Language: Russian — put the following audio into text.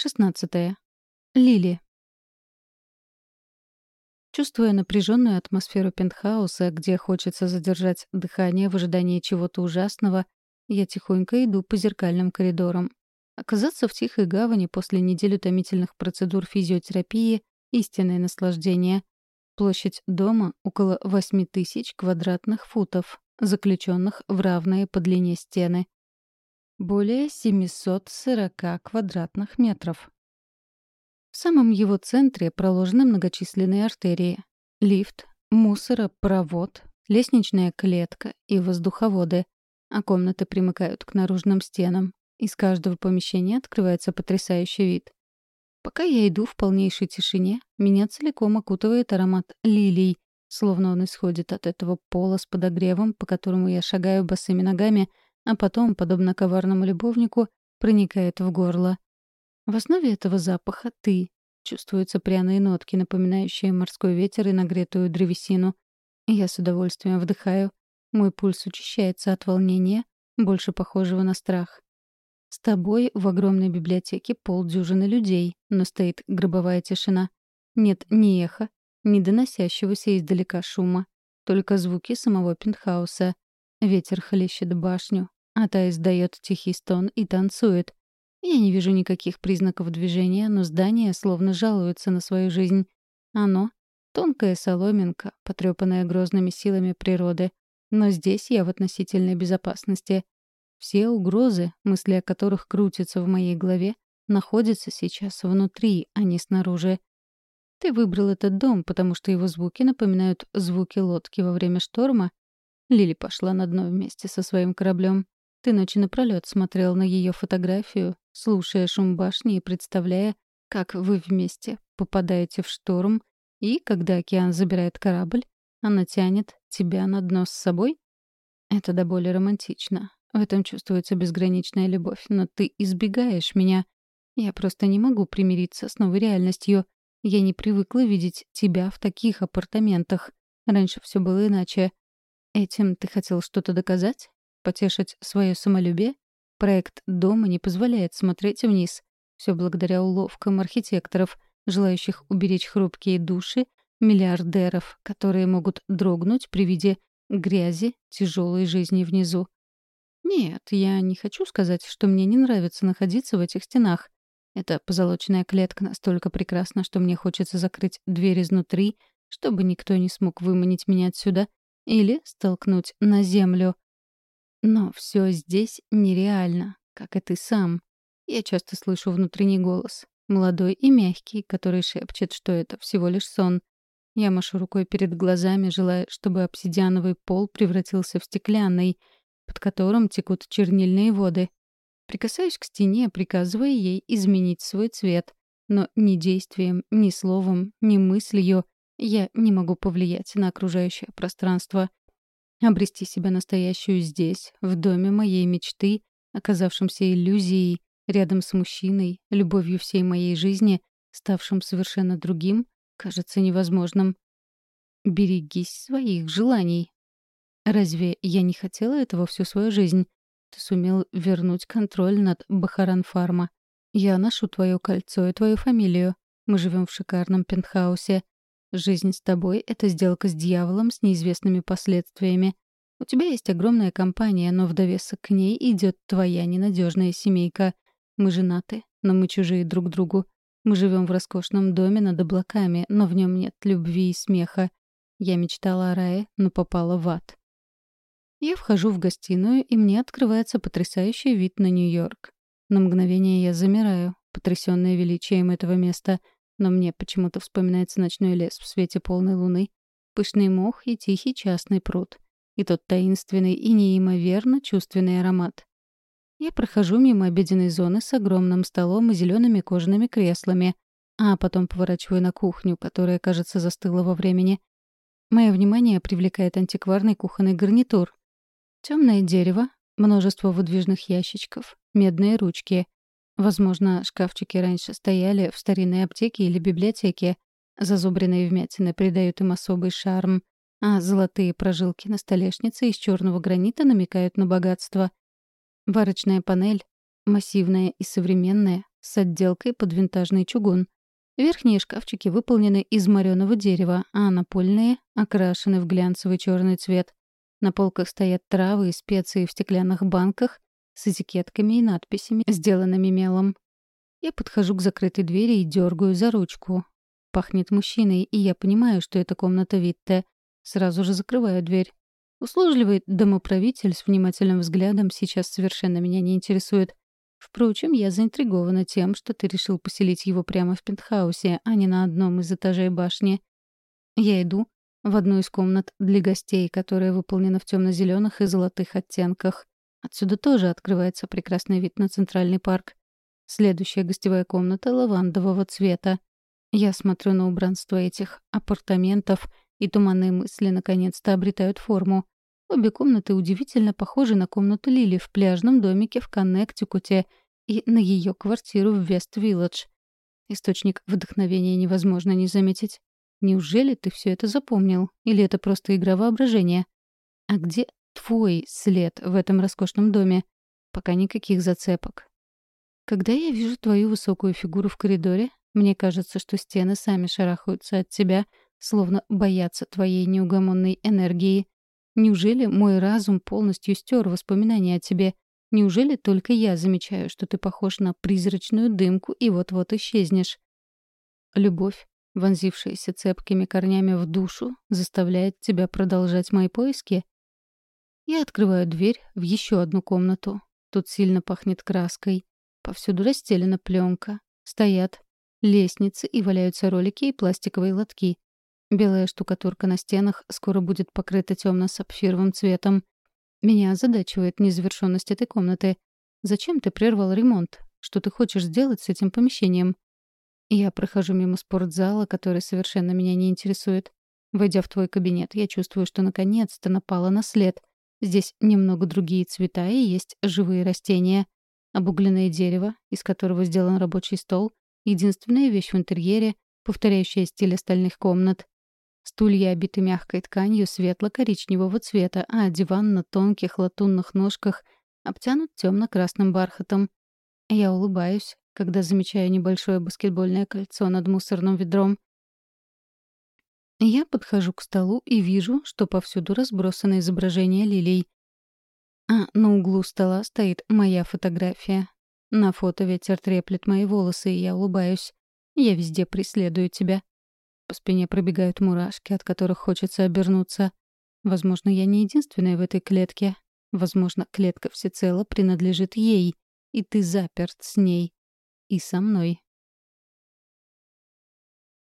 16. Лили. Чувствуя напряженную атмосферу пентхауса, где хочется задержать дыхание в ожидании чего-то ужасного, я тихонько иду по зеркальным коридорам. Оказаться в тихой гавани после недели томительных процедур физиотерапии — истинное наслаждение. Площадь дома — около 8 тысяч квадратных футов, заключенных в равные по длине стены более 740 квадратных метров. В самом его центре проложены многочисленные артерии. Лифт, мусоропровод, лестничная клетка и воздуховоды, а комнаты примыкают к наружным стенам. Из каждого помещения открывается потрясающий вид. Пока я иду в полнейшей тишине, меня целиком окутывает аромат лилий, словно он исходит от этого пола с подогревом, по которому я шагаю босыми ногами — а потом, подобно коварному любовнику, проникает в горло. В основе этого запаха — ты. Чувствуются пряные нотки, напоминающие морской ветер и нагретую древесину. Я с удовольствием вдыхаю. Мой пульс учащается от волнения, больше похожего на страх. С тобой в огромной библиотеке полдюжины людей, но стоит гробовая тишина. Нет ни эха, ни доносящегося издалека шума, только звуки самого пентхауса. Ветер хлещет башню, а та издает тихий стон и танцует. Я не вижу никаких признаков движения, но здание словно жалуется на свою жизнь. Оно — тонкая соломинка, потрепанная грозными силами природы. Но здесь я в относительной безопасности. Все угрозы, мысли о которых крутятся в моей голове, находятся сейчас внутри, а не снаружи. Ты выбрал этот дом, потому что его звуки напоминают звуки лодки во время шторма. Лили пошла на дно вместе со своим кораблем. Ты ночи напролёт смотрел на ее фотографию, слушая шум башни и представляя, как вы вместе попадаете в шторм, и, когда океан забирает корабль, она тянет тебя на дно с собой? Это до боли романтично. В этом чувствуется безграничная любовь, но ты избегаешь меня. Я просто не могу примириться с новой реальностью. Я не привыкла видеть тебя в таких апартаментах. Раньше все было иначе. Этим ты хотел что-то доказать? Потешить свое самолюбие, проект дома не позволяет смотреть вниз. Все благодаря уловкам архитекторов, желающих уберечь хрупкие души миллиардеров, которые могут дрогнуть при виде грязи тяжелой жизни внизу. Нет, я не хочу сказать, что мне не нравится находиться в этих стенах. Эта позолоченная клетка настолько прекрасна, что мне хочется закрыть дверь изнутри, чтобы никто не смог выманить меня отсюда или столкнуть на землю. Но все здесь нереально, как и ты сам. Я часто слышу внутренний голос, молодой и мягкий, который шепчет, что это всего лишь сон. Я машу рукой перед глазами, желая, чтобы обсидиановый пол превратился в стеклянный, под которым текут чернильные воды. Прикасаюсь к стене, приказывая ей изменить свой цвет. Но ни действием, ни словом, ни мыслью я не могу повлиять на окружающее пространство. Обрести себя настоящую здесь, в доме моей мечты, оказавшемся иллюзией, рядом с мужчиной, любовью всей моей жизни, ставшим совершенно другим, кажется невозможным. Берегись своих желаний. Разве я не хотела этого всю свою жизнь? Ты сумел вернуть контроль над Бахаран-фарма. Я ношу твое кольцо и твою фамилию. Мы живем в шикарном пентхаусе. Жизнь с тобой — это сделка с дьяволом с неизвестными последствиями. У тебя есть огромная компания, но в довесок к ней идет твоя ненадежная семейка. Мы женаты, но мы чужие друг другу. Мы живем в роскошном доме над облаками, но в нем нет любви и смеха. Я мечтала о рае, но попала в ад. Я вхожу в гостиную, и мне открывается потрясающий вид на Нью-Йорк. На мгновение я замираю, потрясённая величием этого места — но мне почему-то вспоминается ночной лес в свете полной луны, пышный мох и тихий частный пруд. И тот таинственный и неимоверно чувственный аромат. Я прохожу мимо обеденной зоны с огромным столом и зелеными кожаными креслами, а потом поворачиваю на кухню, которая, кажется, застыла во времени. Мое внимание привлекает антикварный кухонный гарнитур. Темное дерево, множество выдвижных ящичков, медные ручки — Возможно, шкафчики раньше стояли в старинной аптеке или библиотеке. Зазубренные вмятины придают им особый шарм, а золотые прожилки на столешнице из черного гранита намекают на богатство. Варочная панель, массивная и современная, с отделкой под винтажный чугун. Верхние шкафчики выполнены из мореного дерева, а напольные окрашены в глянцевый черный цвет. На полках стоят травы и специи в стеклянных банках с этикетками и надписями, сделанными мелом. Я подхожу к закрытой двери и дергаю за ручку. Пахнет мужчиной, и я понимаю, что это комната Витте. Сразу же закрываю дверь. Услужливый домоправитель с внимательным взглядом сейчас совершенно меня не интересует. Впрочем, я заинтригована тем, что ты решил поселить его прямо в пентхаусе, а не на одном из этажей башни. Я иду в одну из комнат для гостей, которая выполнена в темно-зеленых и золотых оттенках. Отсюда тоже открывается прекрасный вид на центральный парк. Следующая гостевая комната лавандового цвета. Я смотрю на убранство этих апартаментов, и туманные мысли наконец-то обретают форму. Обе комнаты удивительно похожи на комнату Лили в пляжном домике в Коннектикуте и на ее квартиру в Вест-Вилледж. Источник вдохновения невозможно не заметить. Неужели ты все это запомнил? Или это просто игра воображения? А где твой след в этом роскошном доме? Пока никаких зацепок. Когда я вижу твою высокую фигуру в коридоре, мне кажется, что стены сами шарахаются от тебя, словно боятся твоей неугомонной энергии. Неужели мой разум полностью стер воспоминания о тебе? Неужели только я замечаю, что ты похож на призрачную дымку и вот-вот исчезнешь? Любовь, вонзившаяся цепкими корнями в душу, заставляет тебя продолжать мои поиски? Я открываю дверь в еще одну комнату. Тут сильно пахнет краской. Повсюду расстелена пленка. Стоят лестницы и валяются ролики и пластиковые лотки. Белая штукатурка на стенах скоро будет покрыта темно-сапфировым цветом. Меня озадачивает незавершенность этой комнаты. Зачем ты прервал ремонт? Что ты хочешь сделать с этим помещением? Я прохожу мимо спортзала, который совершенно меня не интересует. Войдя в твой кабинет, я чувствую, что наконец-то напала на след. Здесь немного другие цвета и есть живые растения. Обугленное дерево, из которого сделан рабочий стол, единственная вещь в интерьере, повторяющая стиль остальных комнат. Стулья обиты мягкой тканью светло-коричневого цвета, а диван на тонких латунных ножках обтянут темно-красным бархатом. Я улыбаюсь, когда замечаю небольшое баскетбольное кольцо над мусорным ведром. Я подхожу к столу и вижу, что повсюду разбросаны изображения лилий. А на углу стола стоит моя фотография. На фото ветер треплет мои волосы, и я улыбаюсь. Я везде преследую тебя. По спине пробегают мурашки, от которых хочется обернуться. Возможно, я не единственная в этой клетке. Возможно, клетка всецело принадлежит ей, и ты заперт с ней. И со мной.